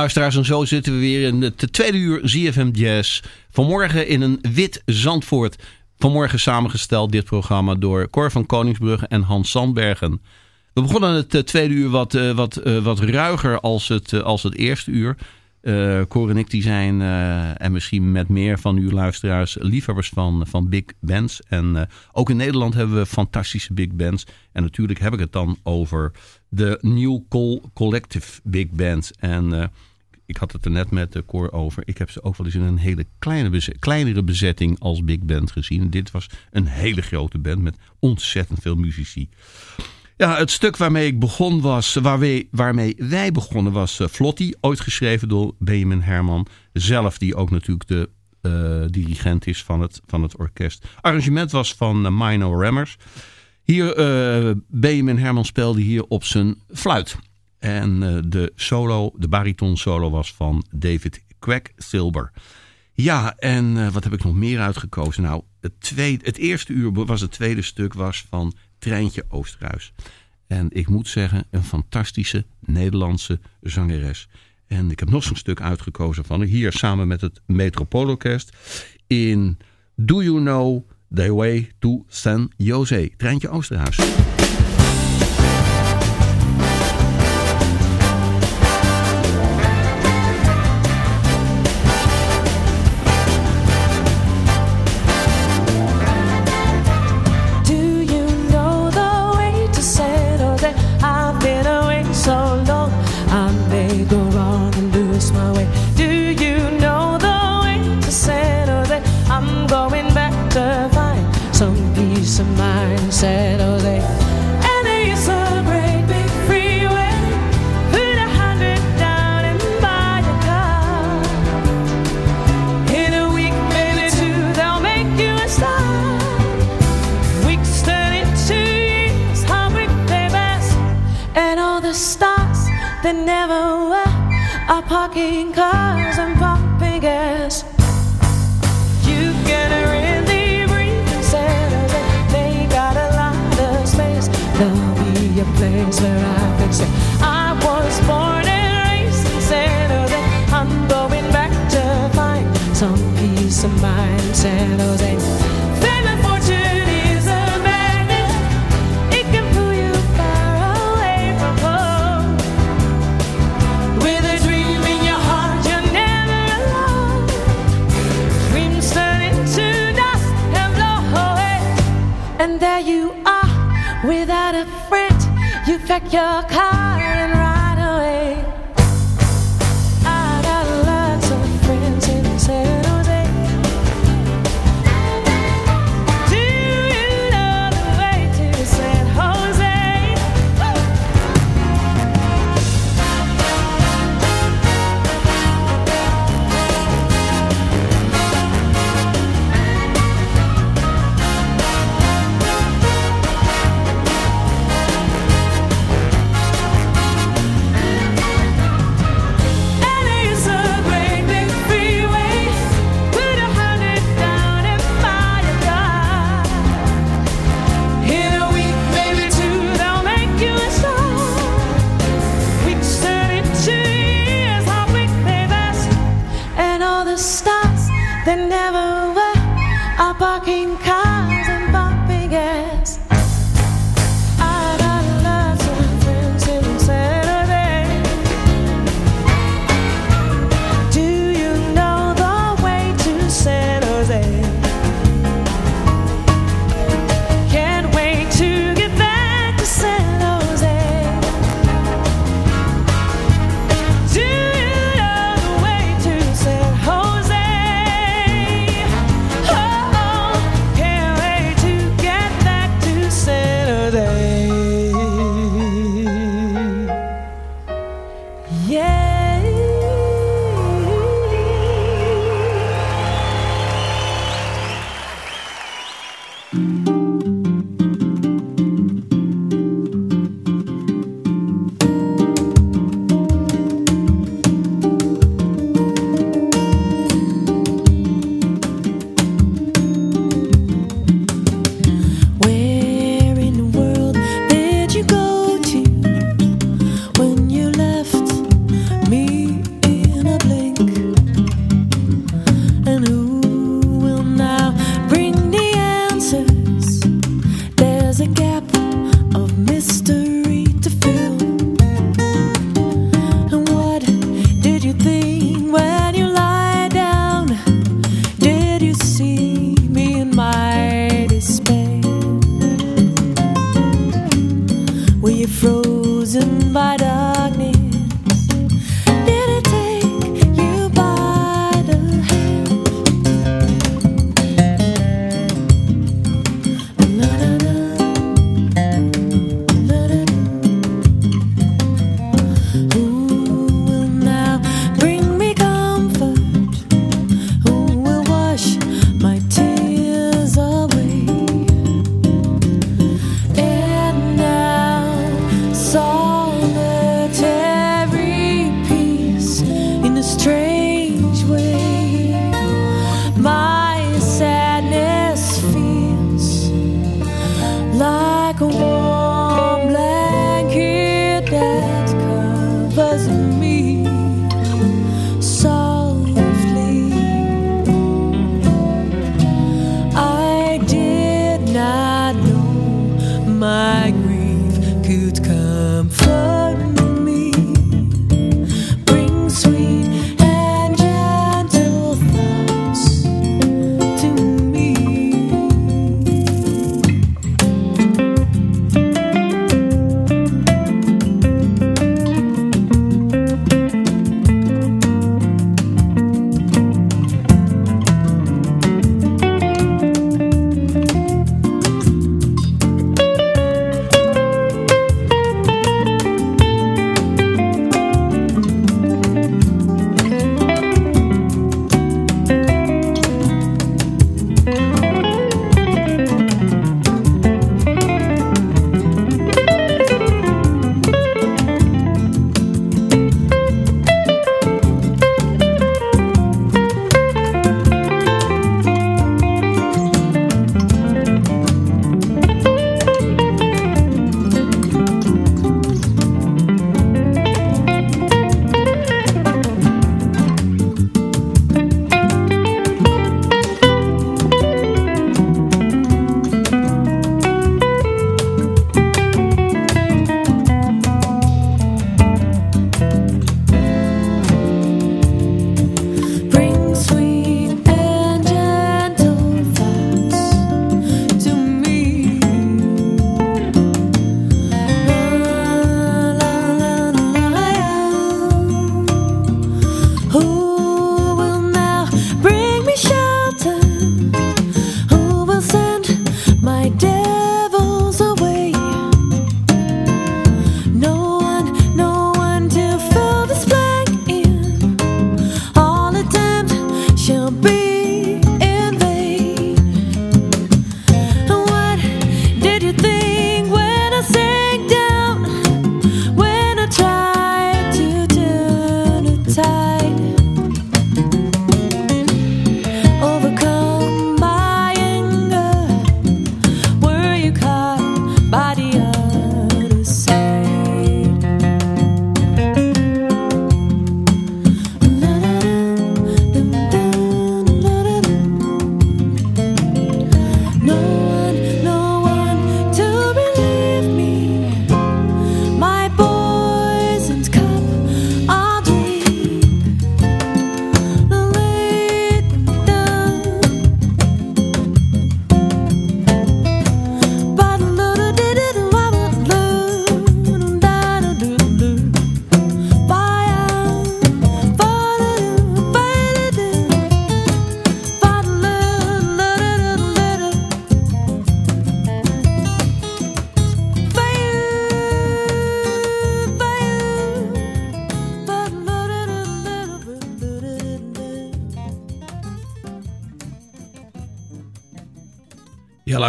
Luisteraars, en zo zitten we weer in het tweede uur ZFM Jazz. Vanmorgen in een wit Zandvoort. Vanmorgen samengesteld dit programma door Cor van Koningsbrugge en Hans Sandbergen. We begonnen het eh, tweede uur wat, uh, wat, uh, wat ruiger als het, als het eerste uur. Cor en ik die zijn, en misschien met meer van uw luisteraars, liefhebbers van, van big bands. En ook in Nederland hebben we fantastische big bands. En natuurlijk heb ik het dan over de New Call Collective Big Band. En uh, ik had het er net met de koor over. Ik heb ze ook wel eens in een hele kleine kleinere bezetting als big band gezien. dit was een hele grote band met ontzettend veel muzici. Ja, het stuk waarmee ik begon was, waarmee, wij begonnen was uh, Flotti. Ooit geschreven door Benjamin Herman. Zelf die ook natuurlijk de uh, dirigent is van het, van het orkest. Arrangement was van uh, Mino Rammers. Hier, Benjamin Herman speelde hier op zijn fluit. En uh, de solo, de bariton solo was van David Quacksilber. Ja, en uh, wat heb ik nog meer uitgekozen? Nou, het, tweede, het eerste uur was het tweede stuk was van Treintje Oosterhuis. En ik moet zeggen, een fantastische Nederlandse zangeres. En ik heb nog zo'n stuk uitgekozen van hier samen met het Metropoolorkest in Do You Know The Way to San Jose. Treintje Oosterhuis. Your car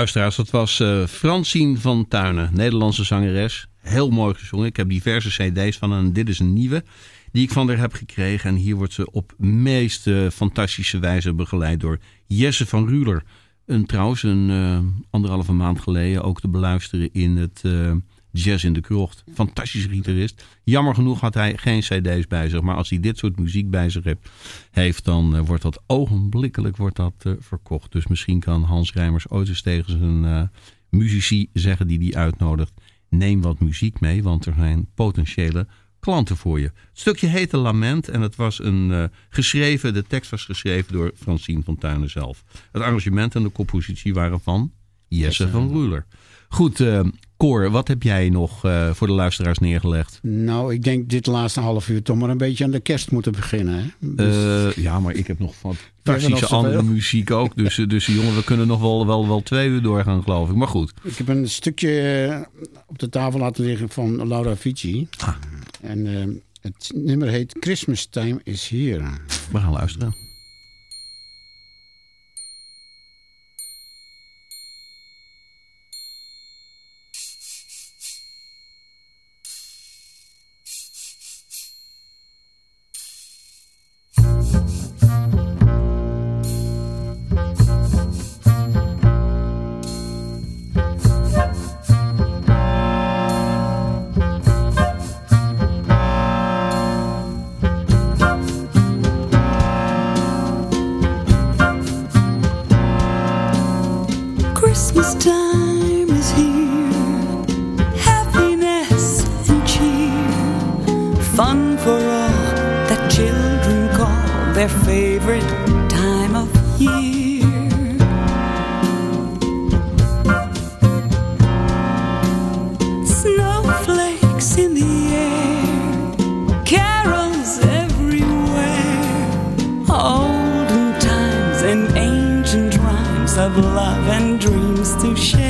luisteraars, dat was eh Francine van Tuinen, Nederlandse zangeres. Heel mooi gezongen. Ik heb diverse cd's van en dit is een nieuwe die ik van haar heb gekregen. En hier wordt ze op meest eh, fantastische wijze begeleid door Jesse van Ruler. Een, trouwens, een eh, anderhalve maand geleden ook te beluisteren in het Jazz in de Krocht. Fantastische gitarist. Jammer genoeg had hij geen cd's bij zich. Maar als hij dit soort muziek bij zich heeft, dan eh, wordt dat ogenblikkelijk wordt dat, eh, verkocht. Dus misschien kan Hans Rijmers ooit eens tegen zijn eh, muzici zeggen die hij uitnodigt. Neem wat muziek mee, want er zijn potentiële klanten voor je. Het stukje heette Lament en het was een geschreven, de tekst was geschreven door Francine van Tuinen zelf. Het arrangement en de compositie waren van Jesse van Ruler. Goed, eh Cor, wat heb jij nog eh, voor de luisteraars neergelegd? Nou, ik denk dit laatste half uur toch maar een beetje aan de kerst moeten beginnen. Hè? Dus- Eh, ja, maar ik heb nog fantastische andere muziek ook. Dus, dus jongen, we kunnen nog wel, wel, wel twee uur doorgaan, geloof ik. Maar goed. ik heb een stukje op de tafel laten liggen van Laura Vici. Ah. En het nummer heet Christmas Time is Here. We gaan luisteren. Love and dreams to share.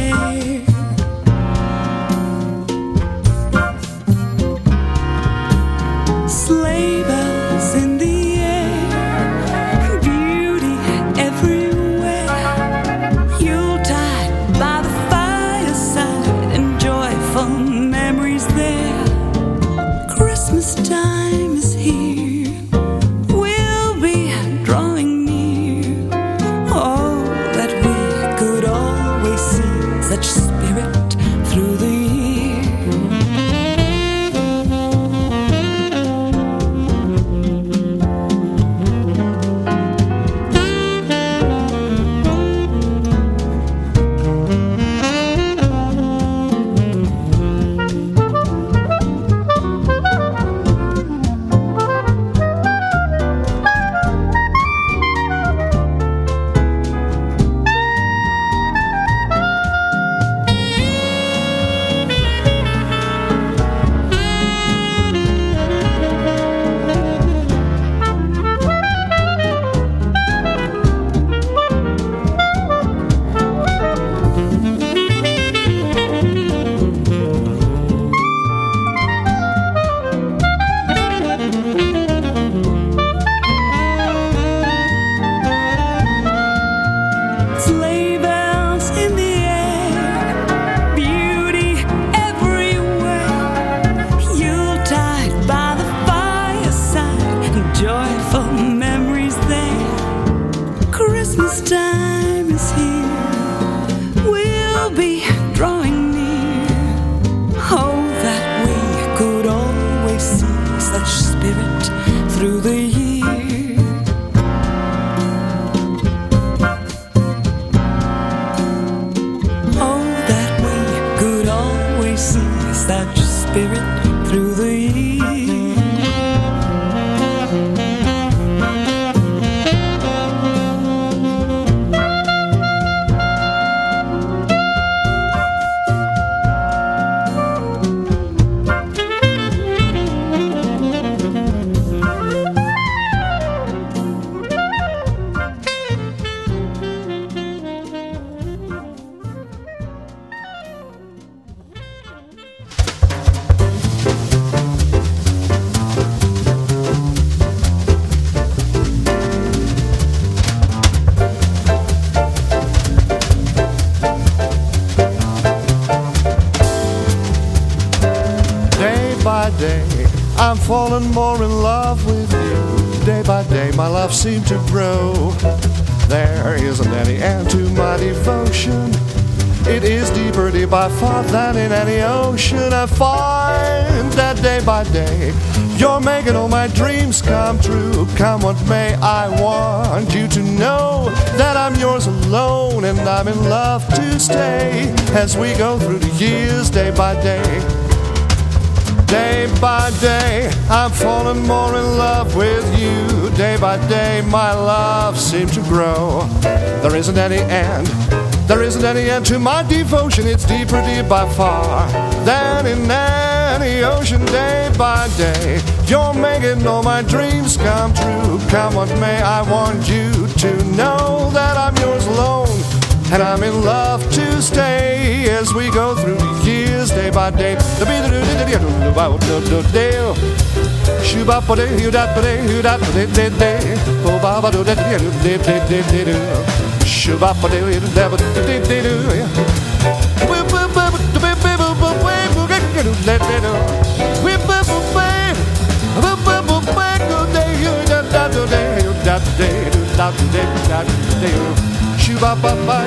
Seems to grow. There isn't any end to my devotion. It is deeper, deep by far than in any ocean. I find that day by day, you're making all my dreams come true. Come what may, I want you to know that I'm yours alone and I'm in love to stay as we go through the years day by day. Day by day, I'm falling more in love with you. Day by day, my love seems to grow. There isn't any end, there isn't any end to my devotion. It's deeper, deep by far than in any ocean. Day by day, you're making all my dreams come true. Come what may, I want you to know that I'm yours alone. And I'm in love to stay as we go through the years day by day. Shoo you bababa.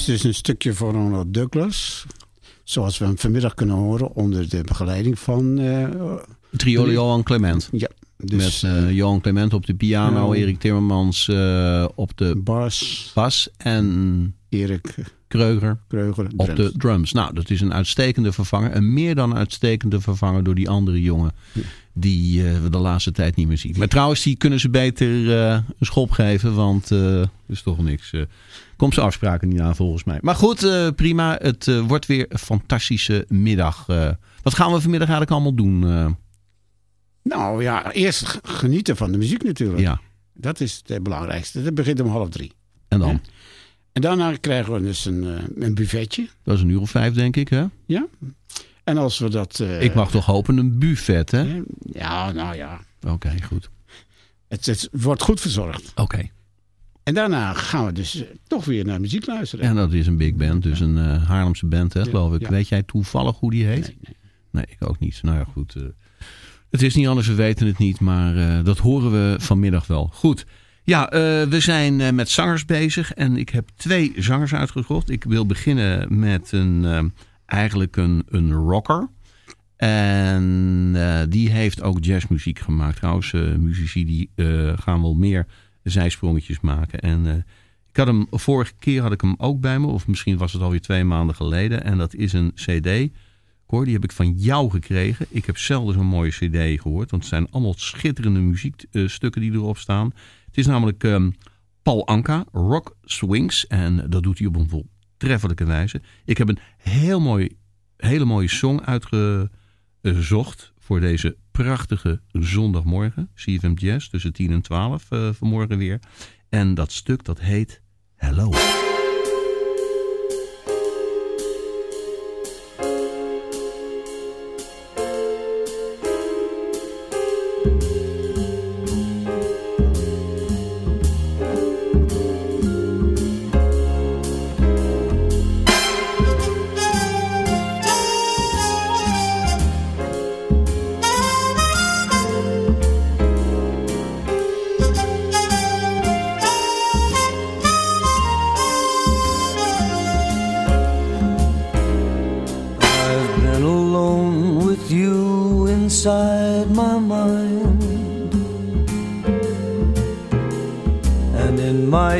Was dus een stukje van Ronald Douglas. Zoals we hem vanmiddag kunnen horen onder de begeleiding van... eh, Trio Johan Clement. ja, dus Met eh, Johan Clement op de piano. Erik Timmermans eh, op de Bas, bas en Erik Kreuger Kreuger. op drums. de drums. Nou, dat is een uitstekende vervanger. Een meer dan uitstekende vervanger door die andere jongen. Die we de laatste tijd niet meer zien. Maar trouwens, die kunnen ze beter een schop geven. Want er is toch niks. Komt zijn afspraken niet aan volgens mij. Maar goed, eh, prima. Het eh, wordt weer een fantastische middag. Eh, wat gaan we vanmiddag eigenlijk allemaal doen? Nou ja, eerst genieten van de muziek natuurlijk. ja, Dat is het belangrijkste. Dat begint om half drie. en dan? En daarna krijgen we dus een, een buffetje. Dat is een uur of vijf, denk ik. Hè? Ja. En als we dat... ik mag toch hopen een buffet, hè? Ja, nou ja. Oké, goed. Het, het wordt goed verzorgd. Oké. En daarna gaan we dus eh, toch weer naar muziek luisteren. En dat is een big band, dus een eh, Haarlemse band, hè, geloof ik. Weet jij toevallig hoe die heet? Nee, nee. Nee, ik ook niet. Nou ja, goed. eh, het is niet anders, we weten het niet, maar dat horen we vanmiddag wel. Goed. Ja, we zijn met zangers bezig en ik heb twee zangers uitgezocht. Ik wil beginnen met een, eigenlijk een, een rocker. En die heeft ook jazzmuziek gemaakt. Trouwens, muzici die gaan wel meer zijsprongetjes maken. En eh, ik had hem, vorige keer had ik hem ook bij me, of misschien was het alweer twee maanden geleden. En dat is een cd. Die heb ik van jou gekregen. Ik heb zelden zo'n mooie cd gehoord. Want het zijn allemaal schitterende muziekstukken die erop staan. Het is namelijk ehm, Paul Anka, Rock Swings. En dat doet hij op een voltreffelijke wijze. Ik heb een heel mooi, hele mooie song uitgezocht voor deze prachtige zondagmorgen. CFM Jazz tussen 10 en 12 eh, vanmorgen weer. En dat stuk dat heet Hello.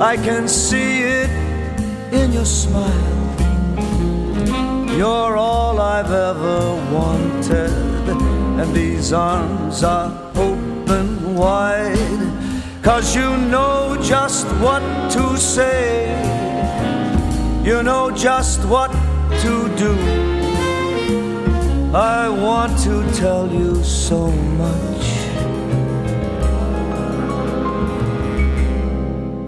I can see it in your smile. You're all I've ever wanted, and these arms are open wide. Cause you know just what to say, you know just what to do. I want to tell you so much.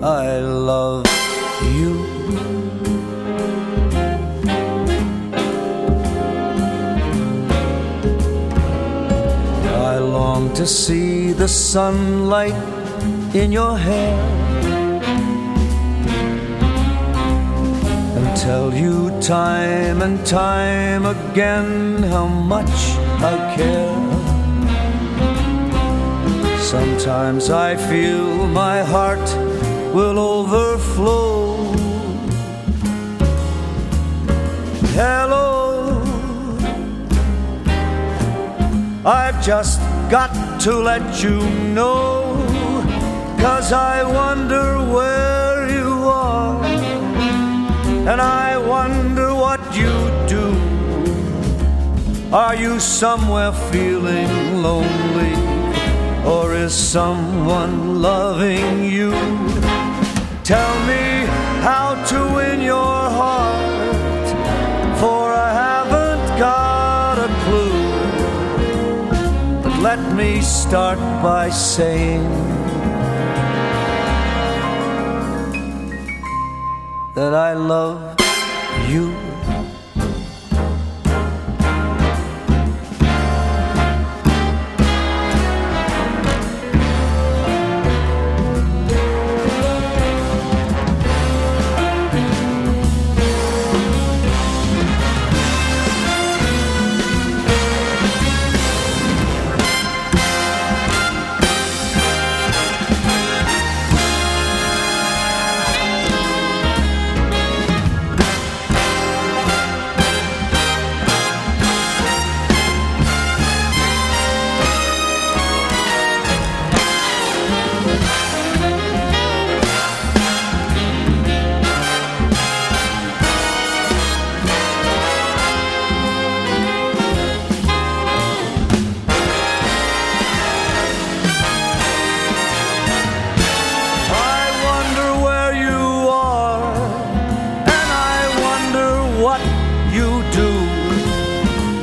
I love you. I long to see the sunlight in your hair and tell you time and time again how much I care. Sometimes I feel my heart will overflow. Hello, I've just got to let you know, cause I wonder where you are, and I wonder what you do. Are you somewhere feeling lonely? Or is someone loving you? Tell me how to win your heart, for I haven't got a clue. But let me start by saying that I love you.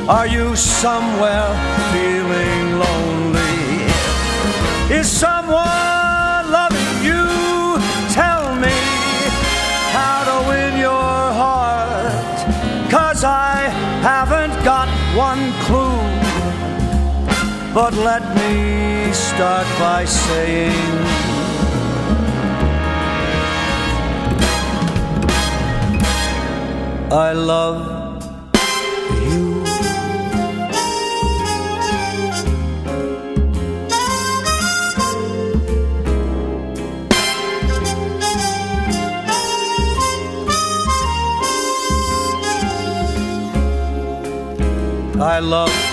Are you somewhere feeling lonely? Is someone loving you? Tell me how to win your heart, cause I haven't got one clue. But let me start by saying I love I love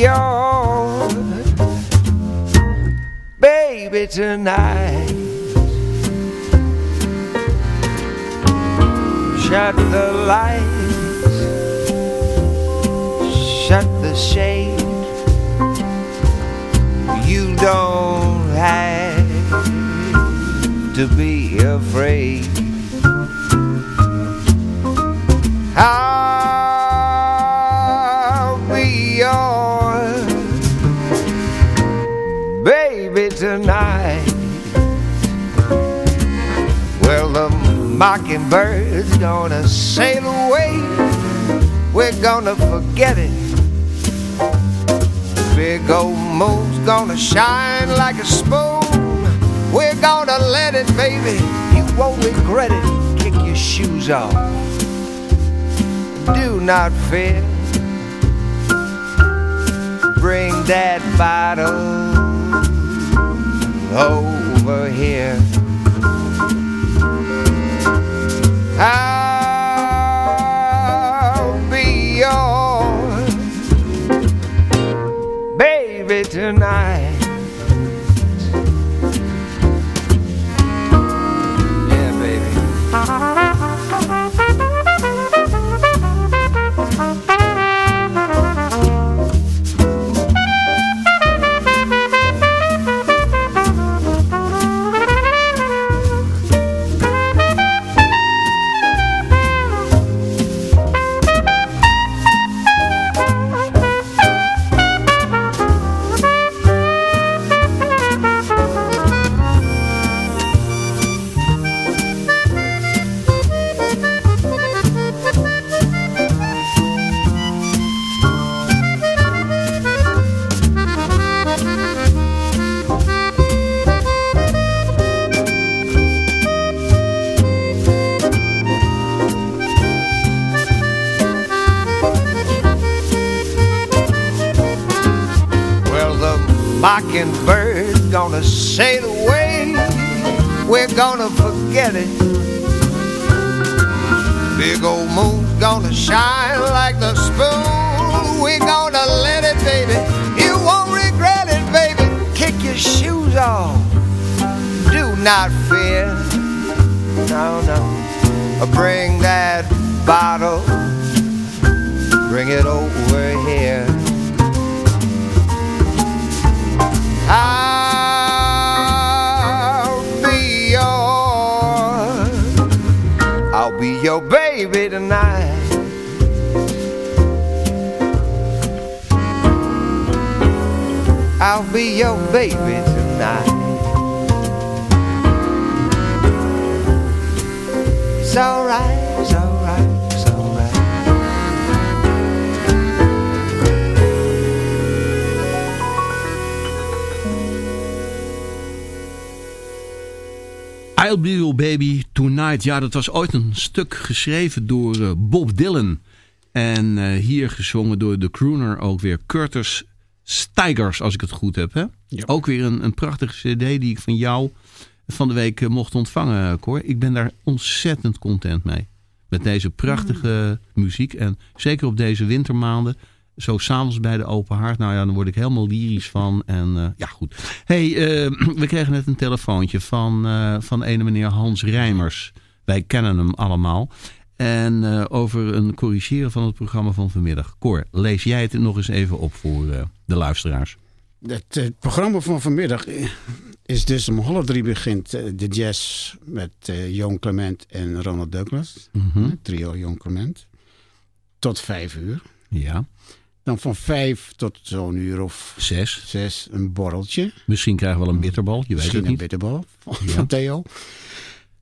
be yours, baby, tonight. Shut the lights, shut the shade. You don't have to be afraid. I'll mockingbird's gonna sail away. We're gonna forget it. Big old moon's gonna shine like a spoon. We're gonna let it, baby. You won't regret it. Kick your shoes off. Do not fear. Bring that bottle over here. I'll be yours, baby, tonight. Sail away. We're gonna forget it. Big old moon's gonna shine like the spoon. We're gonna let it, baby. You won't regret it, baby. Kick your shoes off. Do not fear. No, no. Bring that bottle. Bring it over here. Baby tonight. I'll be your baby tonight. It's alright, it's alright. I'll Be Your Baby Ja, dat was ooit een stuk geschreven door eh, Bob Dylan. En eh, hier gezongen door de crooner ook weer Curtis Stigers, als ik het goed heb. Hè? Ja. Ook weer een, een prachtige cd die ik van jou van de week eh, mocht ontvangen, Cor. Ik ben daar ontzettend content mee. Met deze prachtige muziek. En zeker op deze wintermaanden. Zo s'avonds bij de open haard. Nou ja, dan word ik helemaal lyrisch van. En eh, ja, goed. hey, eh, we kregen net een telefoontje van, eh, van ene meneer Hans Rijmers. Wij kennen hem allemaal. En over een corrigeren van het programma van vanmiddag. Cor, lees jij het nog eens even op voor de luisteraars. Het, eh, programma van vanmiddag is dus om half drie begint de jazz met Joan Clement en Ronald Douglas. Het Trio Joan Clement. Tot vijf uur. Ja, Dan van vijf tot zo'n uur of zes. zes een borreltje. Misschien krijgen we wel een bitterbal, je weet Misschien het een niet. bitterbal van, Ja. Theo.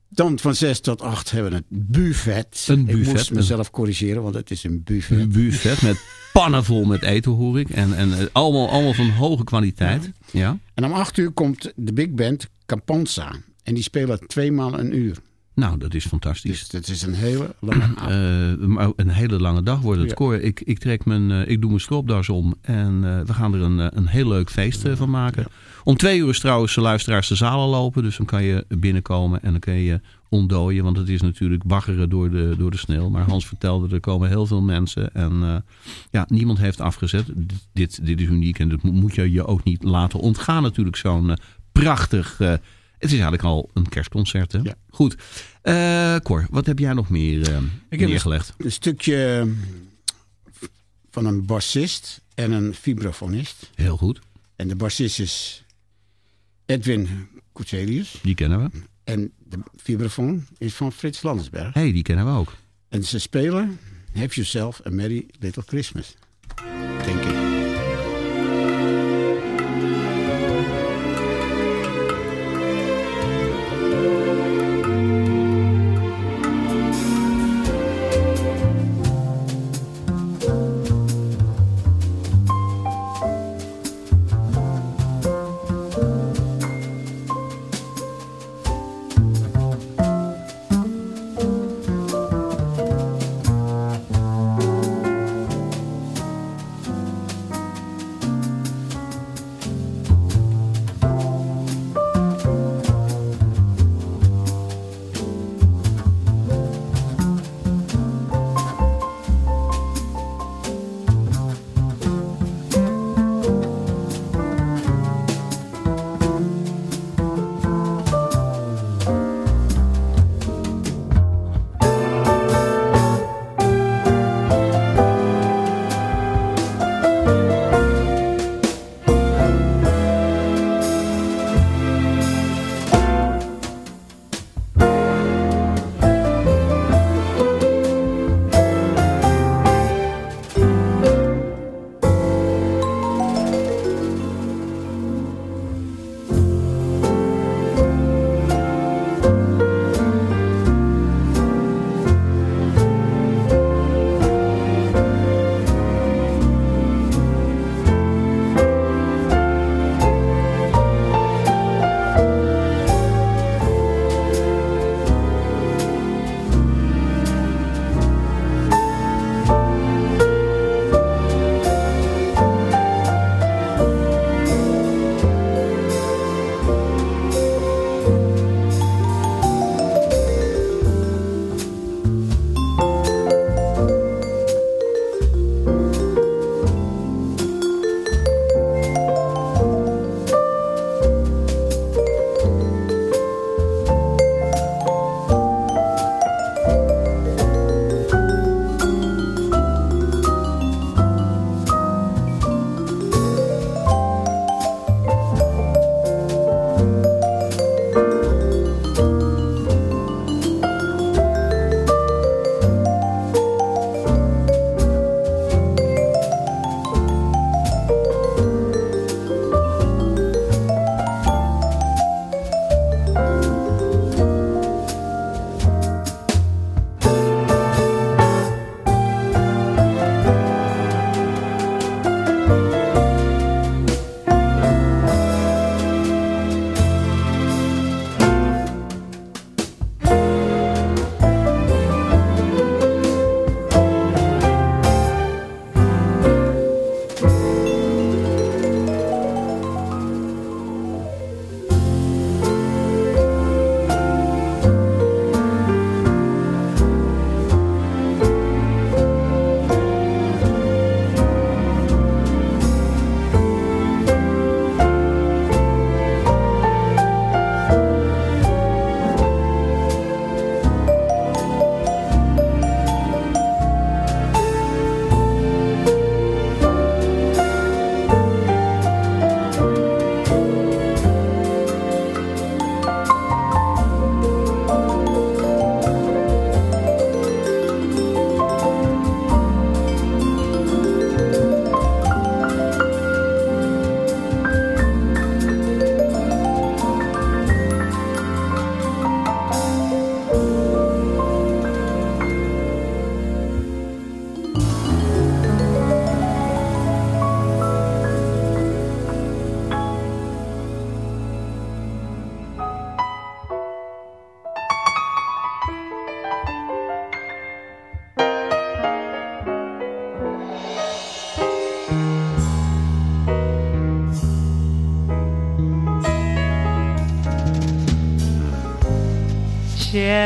Dan van zes tot acht hebben we het buffet. Een Ik buffet, moest een- mezelf corrigeren, want het is een buffet. Een buffet met pannen vol met eten, hoor ik. En, en eh, allemaal, allemaal van hoge kwaliteit. Ja. En om acht uur komt de big band Campanza. En die spelen tweemaal een uur. Nou, dat is fantastisch. Dus het is een hele lange avond. Eh, een hele lange dag wordt het. Ja. Cor, ik, ik, trek mijn, eh, ik doe mijn stropdas om en eh, we gaan er een, een heel leuk feest van maken. Om twee uur is trouwens de luisteraars de zalen lopen. Dus dan kan je binnenkomen en dan kun je ontdooien. Want het is natuurlijk baggeren door de, door de sneeuw. Maar Hans vertelde, er komen heel veel mensen. En ja, niemand heeft afgezet. Dit, dit is uniek en dat mo- moet je je ook niet laten ontgaan natuurlijk. Zo'n prachtig... eh, het is eigenlijk al een kerstconcert, hè? Ja. Goed. Eh, Cor, wat heb jij nog meer heb een- neergelegd? Een stukje van een bassist en een vibrafonist. Heel goed. En de bassist is Edwin Coutelius. Die kennen we. En de vibrafoon is van Frits Landsberg. hey, die kennen we ook. En ze spelen Have Yourself a Merry Little Christmas.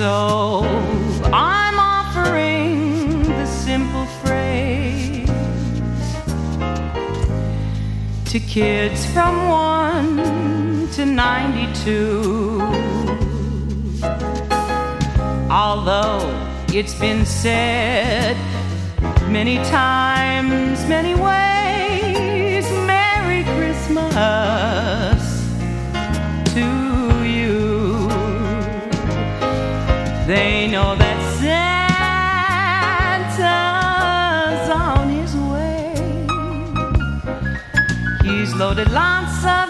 So I'm offering the simple phrase to kids from 1 to 92. Although it's been said many times, many ways, Merry Christmas They know that Santa's on his way. He's loaded lots of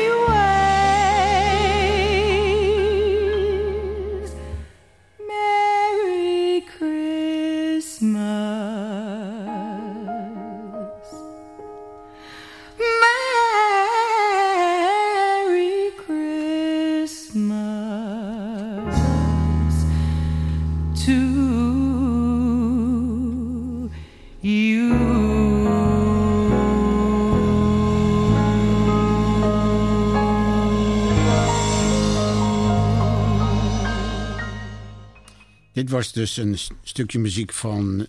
was dus een stukje muziek van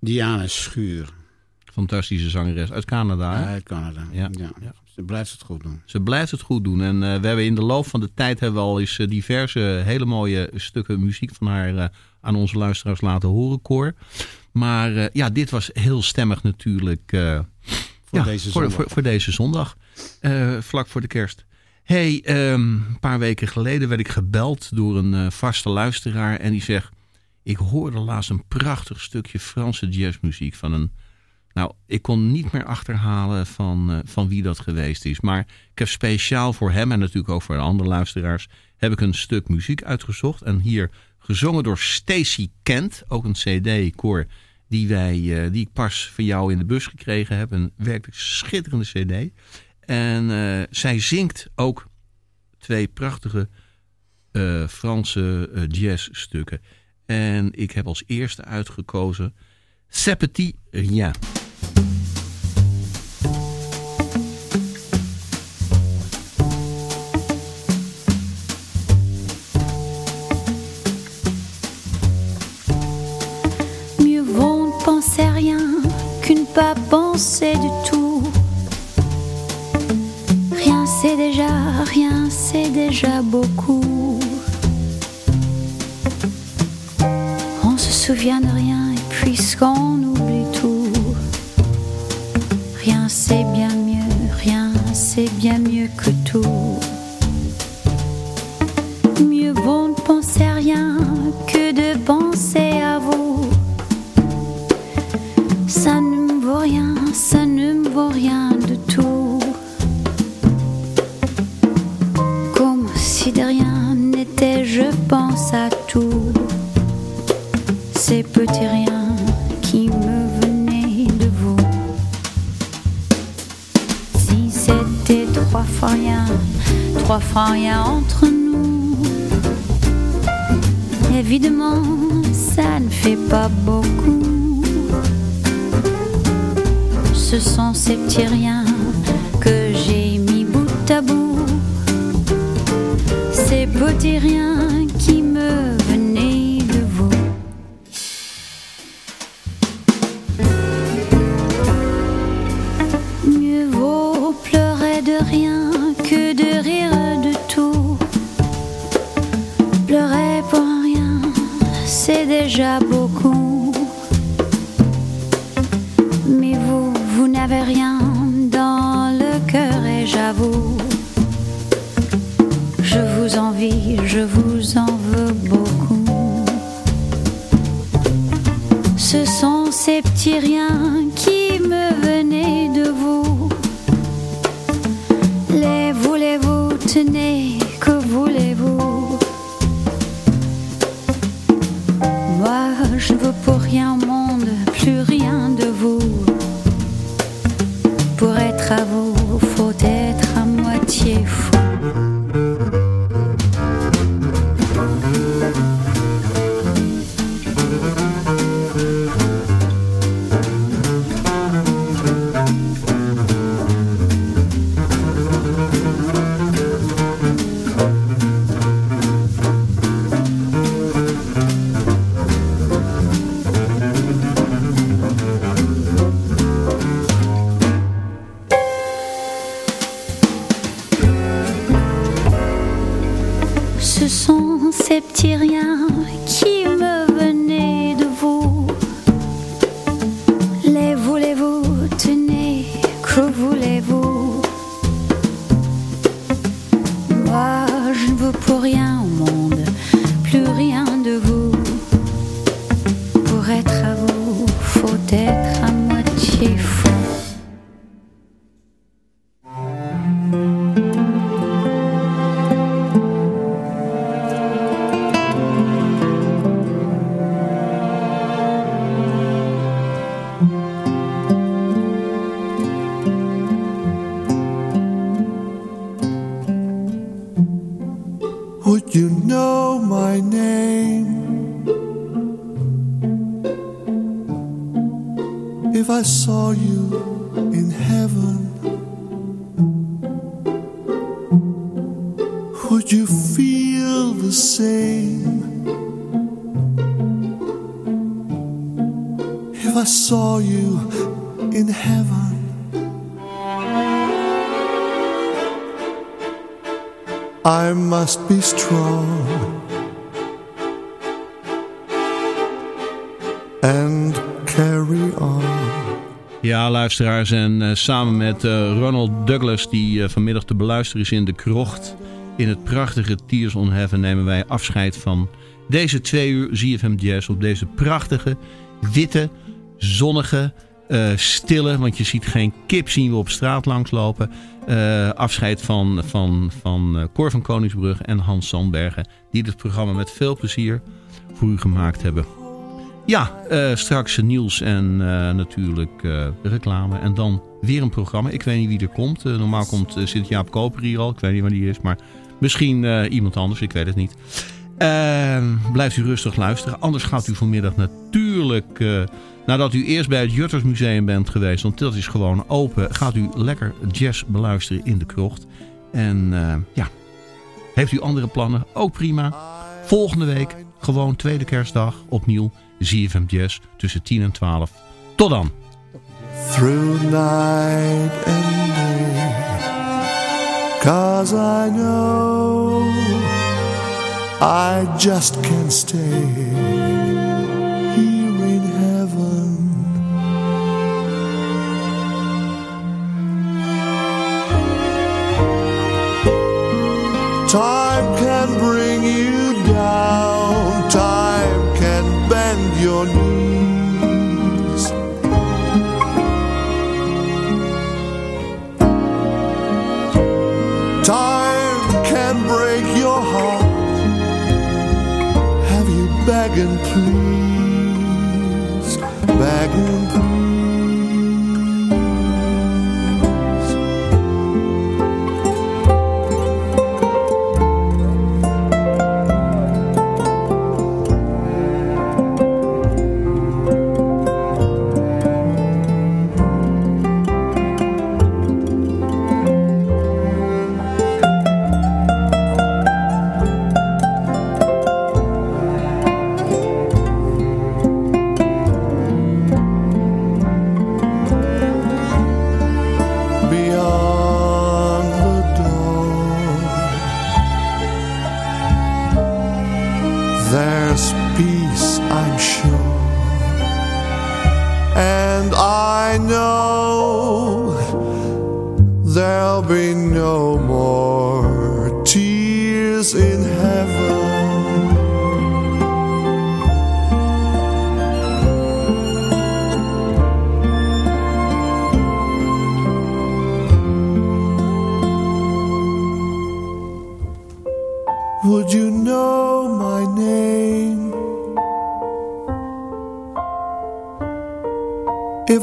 Diana Schuur Fantastische zangeres uit Canada. uit Canada. Ja. Ja. Ja. Ze blijft het goed doen. Ze blijft het goed doen. En eh, we hebben in de loop van de tijd hebben we al eens eh, diverse hele mooie stukken muziek van haar eh, aan onze luisteraars laten horen, Cor. Maar ja, dit was heel stemmig natuurlijk. Voor ja, deze voor, zondag. voor, voor deze zondag. vlak voor de kerst. hey, ehm, een paar weken geleden werd ik gebeld door een vaste luisteraar. En die zegt, ik hoorde laatst een prachtig stukje Franse jazzmuziek van een... Nou, ik kon niet meer achterhalen van, eh, van wie dat geweest is. Maar ik heb speciaal voor hem en natuurlijk ook voor de andere luisteraars... heb ik een stuk muziek uitgezocht. En hier gezongen door Stacy Kent. Ook een cd-koor die, wij, eh, die ik pas van jou in de bus gekregen heb. Een werkelijk schitterende cd. En eh, zij zingt ook twee prachtige Franse jazzstukken. En ik heb als eerste uitgekozen C'est petit rien. Mieux vaut ne penser rien qu'une pas penser du tout. Rien c'est déjà rien, c'est déjà beaucoup. De rien et puisqu'on oublie tout, rien c'est bien mieux, rien c'est bien mieux que tout. Mieux vaut ne penser à rien que de penser à vous. Ça ne me vaut rien, ça ne me vaut rien de tout. Comme si de rien n'était, je pense à tout. Ces petits riens qui me venaient de vous. Si c'était trois fois rien, trois fois rien entre nous. Évidemment, ça ne fait pas beaucoup. Ce sont ces petits riens que j'ai mis bout à bout. Ces petits riens Ja, luisteraars. En eh, samen met eh, Ronald Douglas, die eh, vanmiddag te beluisteren is in de krocht. In het prachtige Tears on Heaven nemen wij afscheid van deze twee uur ZFM Jazz. Op deze prachtige, witte, zonnige, stille, want je ziet geen kip zien we op straat langslopen. Afscheid van, van, van Cor van Koningsbrug en Hans Sandbergen. Die dit programma met veel plezier voor u gemaakt hebben. Ja, eh, straks Niels en eh, natuurlijk eh, reclame. En dan weer een programma. Ik weet niet wie er komt. Normaal komt Sint-Jaap Koper hier al. Ik weet niet waar die is. Maar misschien iemand anders. Ik weet het niet. Eh, blijft u rustig luisteren. Anders gaat u vanmiddag natuurlijk... nadat u eerst bij het Juttersmuseum bent geweest. Want dat is gewoon open. Gaat u lekker jazz beluisteren in de krocht. En ja, heeft u andere plannen? Ook prima. Volgende week, gewoon tweede kerstdag, opnieuw ZFM Jazz tussen 10 en 12. Tot dan. Through night and day, Cause I know I just can't stay and please, beg please.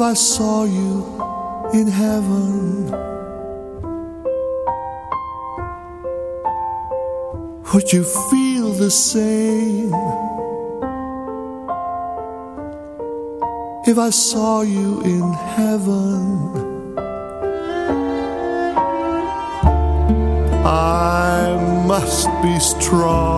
I saw you in heaven? Would you feel the same if I saw you in heaven? I must be strong.